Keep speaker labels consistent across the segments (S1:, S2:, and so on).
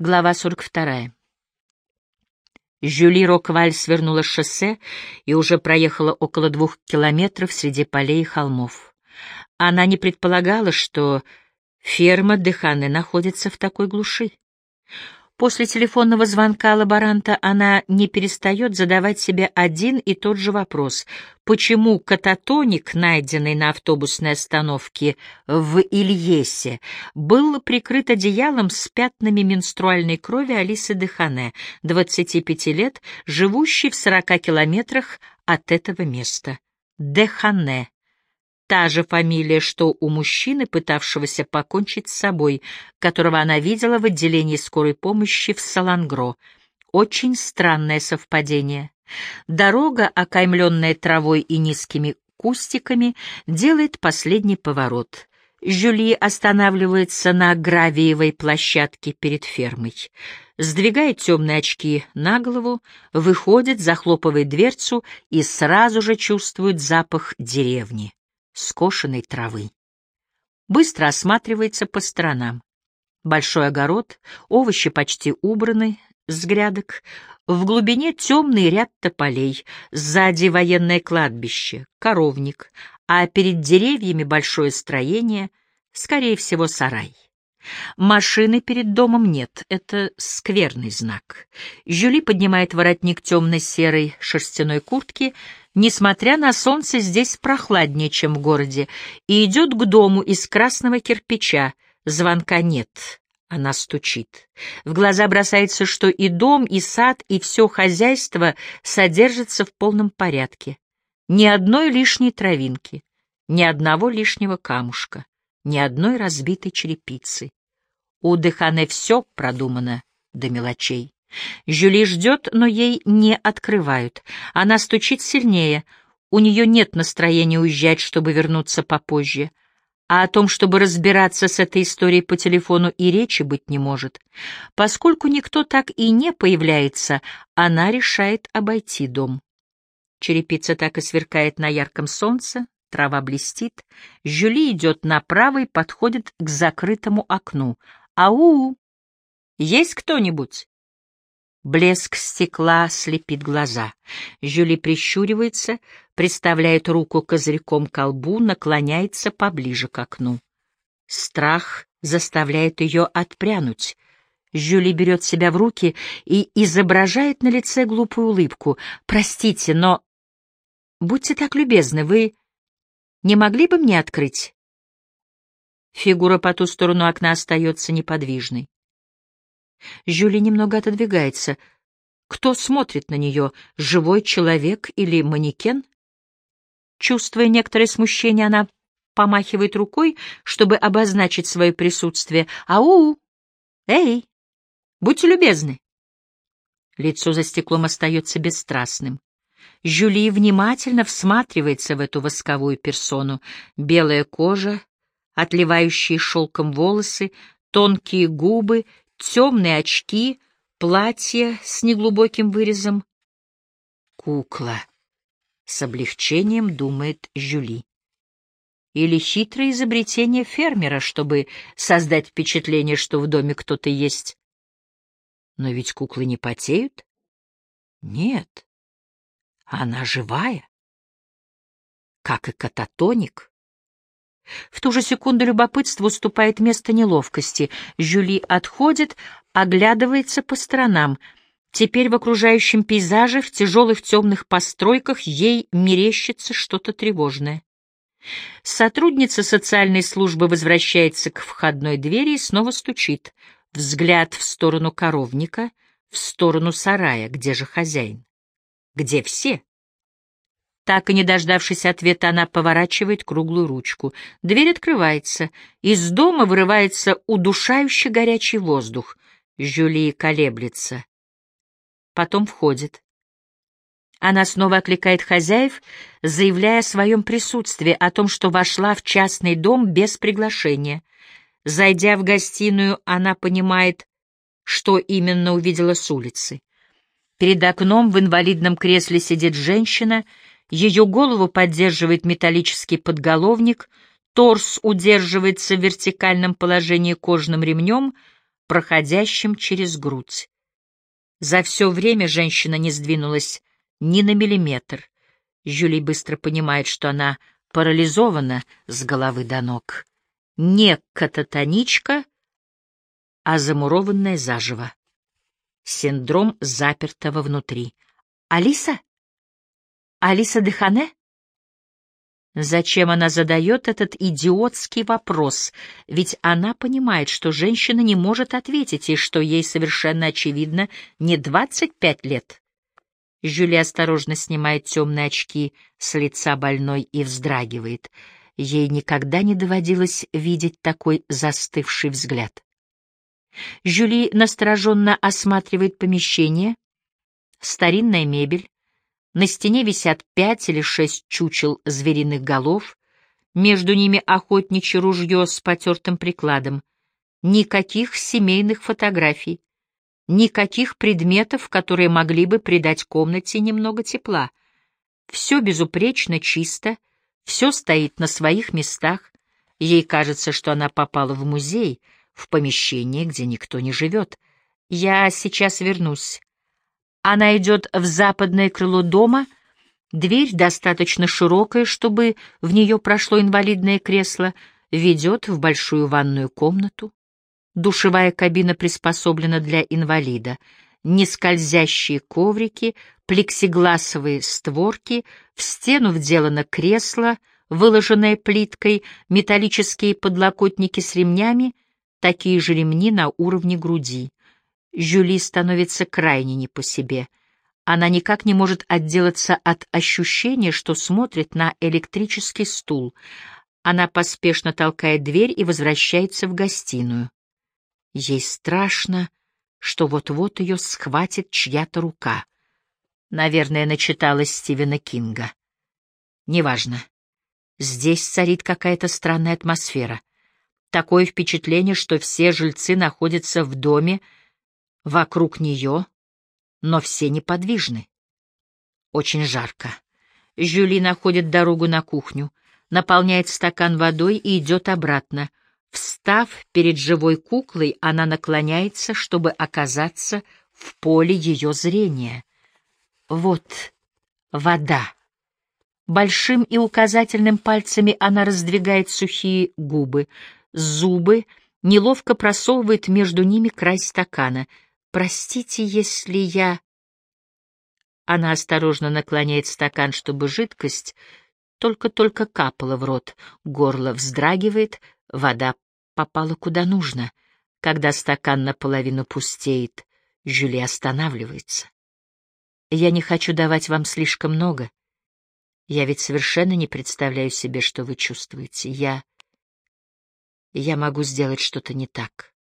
S1: Глава 42. Жюли Рокваль свернула с шоссе и уже проехала около двух километров среди полей и холмов. Она не предполагала, что ферма Деханы находится в такой глуши. После телефонного звонка лаборанта она не перестает задавать себе один и тот же вопрос. Почему кататоник, найденный на автобусной остановке в Ильесе, был прикрыт одеялом с пятнами менструальной крови Алисы Дехане, 25 лет, живущей в 40 километрах от этого места? Дехане та же фамилия, что у мужчины, пытавшегося покончить с собой, которого она видела в отделении скорой помощи в Салангро. Очень странное совпадение. Дорога, окаймленная травой и низкими кустиками, делает последний поворот. Жюли останавливается на гравиевой площадке перед фермой. Сдвигает темные очки на голову, выходит, захлопывает дверцу и сразу же чувствует запах деревни скошенной травы. Быстро осматривается по сторонам. Большой огород, овощи почти убраны с грядок, в глубине темный ряд тополей, сзади военное кладбище, коровник, а перед деревьями большое строение, скорее всего, сарай. Машины перед домом нет, это скверный знак. Жюли поднимает воротник темно-серой шерстяной куртки, Несмотря на солнце, здесь прохладнее, чем в городе, и идет к дому из красного кирпича. Звонка нет, она стучит. В глаза бросается, что и дом, и сад, и все хозяйство содержится в полном порядке. Ни одной лишней травинки, ни одного лишнего камушка, ни одной разбитой черепицы. У Дехане все продумано до мелочей. Жюли ждет, но ей не открывают. Она стучит сильнее. У нее нет настроения уезжать, чтобы вернуться попозже. А о том, чтобы разбираться с этой историей по телефону, и речи быть не может. Поскольку никто так и не появляется, она решает обойти дом. Черепица так и сверкает на ярком солнце, трава блестит. Жюли идет направо и подходит к закрытому окну. «Ау! Есть кто-нибудь?» Блеск стекла слепит глаза. Жюли прищуривается, приставляет руку козырьком к колбу, наклоняется поближе к окну. Страх заставляет ее отпрянуть. Жюли берет себя в руки и изображает на лице глупую улыбку. «Простите, но... Будьте так любезны, вы не могли бы мне открыть?» Фигура по ту сторону окна остается неподвижной. Жюли немного отодвигается. Кто смотрит на нее, живой человек или манекен? Чувствуя некоторое смущение, она помахивает рукой, чтобы обозначить свое присутствие. «Ау! Эй! Будьте любезны!» Лицо за стеклом остается бесстрастным. Жюли внимательно всматривается в эту восковую персону. Белая кожа, отливающие шелком волосы, тонкие губы темные очки, платье с неглубоким вырезом. Кукла. С облегчением думает Жюли. Или хитрое изобретение фермера, чтобы создать впечатление, что в доме кто-то есть. Но ведь куклы не потеют? Нет. Она живая. Как и кататоник. В ту же секунду любопытство уступает место неловкости. Жюли отходит, оглядывается по сторонам. Теперь в окружающем пейзаже, в тяжелых темных постройках, ей мерещится что-то тревожное. Сотрудница социальной службы возвращается к входной двери и снова стучит. Взгляд в сторону коровника, в сторону сарая. Где же хозяин? Где все? Так и не дождавшись ответа, она поворачивает круглую ручку. Дверь открывается. Из дома вырывается удушающий горячий воздух. Жюли колеблется. Потом входит. Она снова окликает хозяев, заявляя о своем присутствии, о том, что вошла в частный дом без приглашения. Зайдя в гостиную, она понимает, что именно увидела с улицы. Перед окном в инвалидном кресле сидит женщина — ее голову поддерживает металлический подголовник, торс удерживается в вертикальном положении кожным ремнем, проходящим через грудь. За все время женщина не сдвинулась ни на миллиметр. Жюли быстро понимает, что она парализована с головы до ног. Не кататоничка, а замурованная заживо. Синдром запертого внутри. «Алиса? Алиса Дехане?» Зачем она задает этот идиотский вопрос? Ведь она понимает, что женщина не может ответить, и что ей совершенно очевидно не 25 лет. Жюли осторожно снимает темные очки с лица больной и вздрагивает. Ей никогда не доводилось видеть такой застывший взгляд. Жюли настороженно осматривает помещение. Старинная мебель, на стене висят пять или шесть чучел звериных голов, между ними охотничье ружье с потертым прикладом. Никаких семейных фотографий, никаких предметов, которые могли бы придать комнате немного тепла. Все безупречно чисто, все стоит на своих местах. Ей кажется, что она попала в музей, в помещение, где никто не живет. «Я сейчас вернусь», она идет в западное крыло дома, дверь достаточно широкая, чтобы в нее прошло инвалидное кресло, ведет в большую ванную комнату. Душевая кабина приспособлена для инвалида. Нескользящие коврики, плексигласовые створки, в стену вделано кресло, выложенное плиткой, металлические подлокотники с ремнями, такие же ремни на уровне груди. Жюли становится крайне не по себе. Она никак не может отделаться от ощущения, что смотрит на электрический стул. Она поспешно толкает дверь и возвращается в гостиную. Ей страшно, что вот-вот ее схватит чья-то рука. Наверное, начиталась Стивена Кинга. Неважно. Здесь царит какая-то странная атмосфера. Такое впечатление, что все жильцы находятся в доме, Вокруг нее, но все неподвижны. Очень жарко. Жюли находит дорогу на кухню, наполняет стакан водой и идет обратно. Встав перед живой куклой, она наклоняется, чтобы оказаться в поле ее зрения. Вот вода. Большим и указательным пальцами она раздвигает сухие губы. Зубы неловко просовывает между ними край стакана — Простите, если я... Она осторожно наклоняет стакан, чтобы жидкость только-только капала в рот, горло вздрагивает, вода попала куда нужно. Когда стакан наполовину пустеет, Жюли останавливается. Я не хочу давать вам слишком много. Я ведь совершенно не представляю себе, что вы чувствуете. Я... Я могу сделать что-то не так.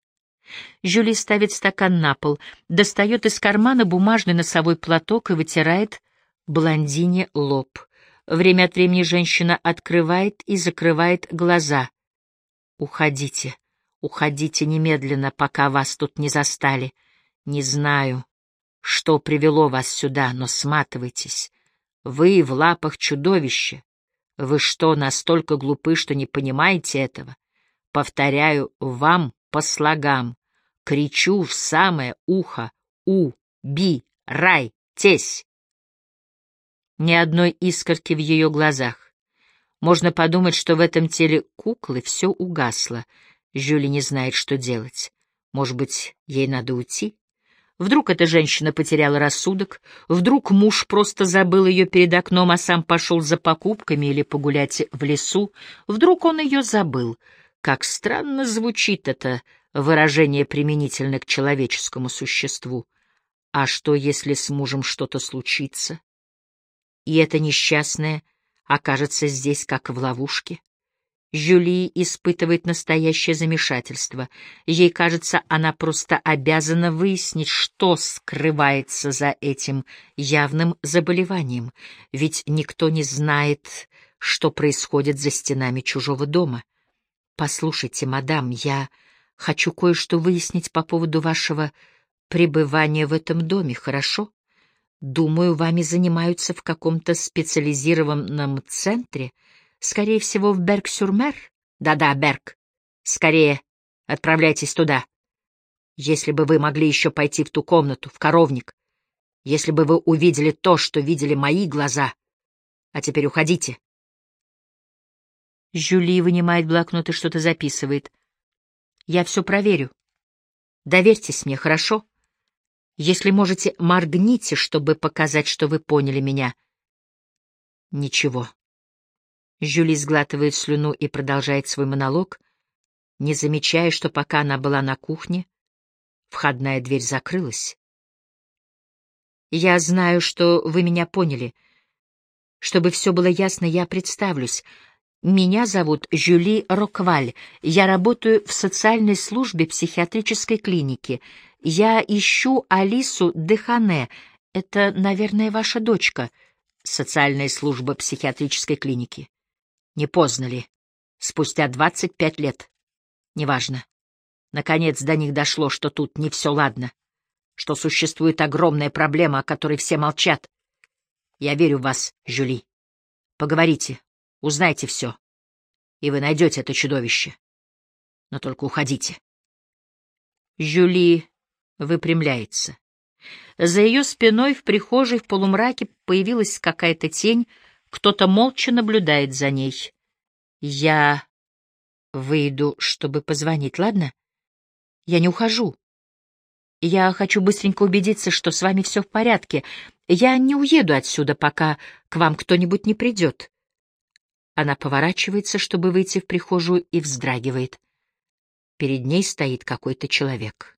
S1: Жюли ставит стакан на пол, достает из кармана бумажный носовой платок и вытирает блондине лоб. Время от времени женщина открывает и закрывает глаза. «Уходите, уходите немедленно, пока вас тут не застали. Не знаю, что привело вас сюда, но сматывайтесь. Вы в лапах чудовища. Вы что, настолько глупы, что не понимаете этого? Повторяю, вам по слогам. Кричу в самое ухо «У-би-рай-тесь!» Ни одной искорки в ее глазах. Можно подумать, что в этом теле куклы все угасло. Жюли не знает, что делать. Может быть, ей надо уйти? Вдруг эта женщина потеряла рассудок, вдруг муж просто забыл ее перед окном, а сам пошел за покупками или погулять в лесу, вдруг он ее забыл — как странно звучит это выражение применительно к человеческому существу. А что, если с мужем что-то случится? И это несчастное окажется здесь, как в ловушке? Жюли испытывает настоящее замешательство. Ей кажется, она просто обязана выяснить, что скрывается за этим явным заболеванием, ведь никто не знает, что происходит за стенами чужого дома. «Послушайте, мадам, я хочу кое-что выяснить по поводу вашего пребывания в этом доме, хорошо? Думаю, вами занимаются в каком-то специализированном центре, скорее всего, в Берг-сюр-Мер? Да-да, Берг. Скорее, отправляйтесь туда. Если бы вы могли еще пойти в ту комнату, в коровник, если бы вы увидели то, что видели мои глаза. А теперь уходите. Жюли вынимает блокнот и что-то записывает. Я все проверю. Доверьтесь мне, хорошо? Если можете, моргните, чтобы показать, что вы поняли меня. Ничего. Жюли сглатывает слюну и продолжает свой монолог, не замечая, что пока она была на кухне, входная дверь закрылась. «Я знаю, что вы меня поняли. Чтобы все было ясно, я представлюсь. Меня зовут Жюли Рокваль. Я работаю в социальной службе психиатрической клиники. Я ищу Алису Дехане. Это, наверное, ваша дочка. Социальная служба психиатрической клиники. Не поздно ли? Спустя двадцать пять лет. Неважно. Наконец до них дошло, что тут не все ладно, что существует огромная проблема, о которой все молчат. Я верю в вас, Жюли. Поговорите, узнайте все, и вы найдете это чудовище. Но только уходите. Жюли выпрямляется. За ее спиной в прихожей в полумраке появилась какая-то тень, кто-то молча наблюдает за ней. Я выйду, чтобы позвонить, ладно? Я не ухожу. Я хочу быстренько убедиться, что с вами все в порядке. Я не уеду отсюда, пока к вам кто-нибудь не придет. Она поворачивается, чтобы выйти в прихожую, и вздрагивает. Перед ней стоит какой-то человек.